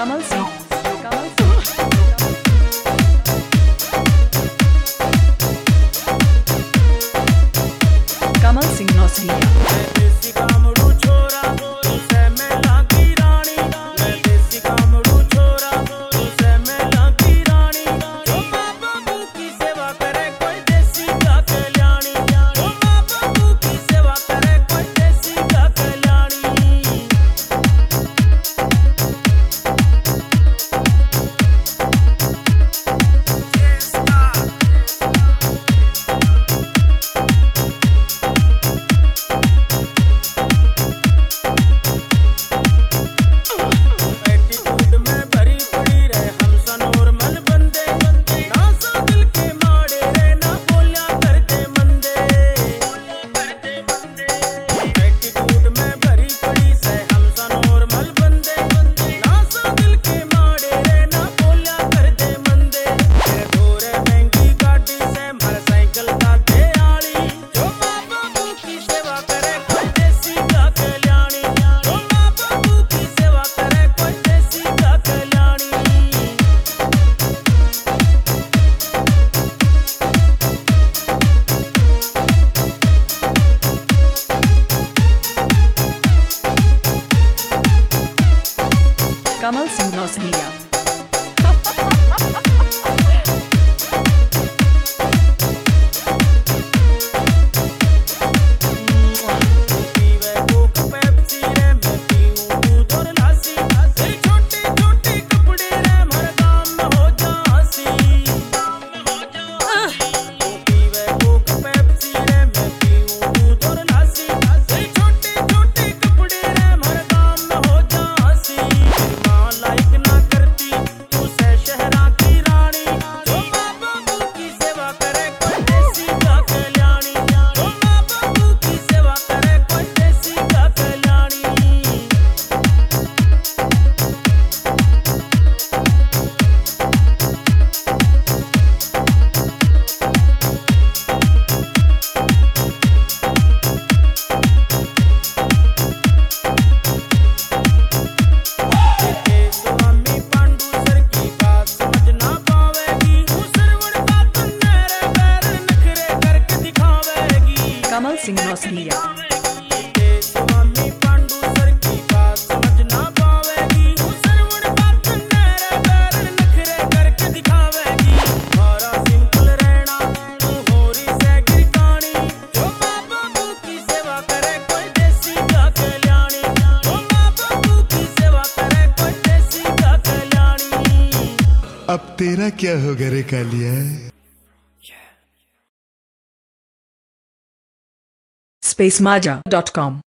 Kamal Singh. Camels nos guía. अब तेरा क्या होगा रे कालिया? spacemaja.com.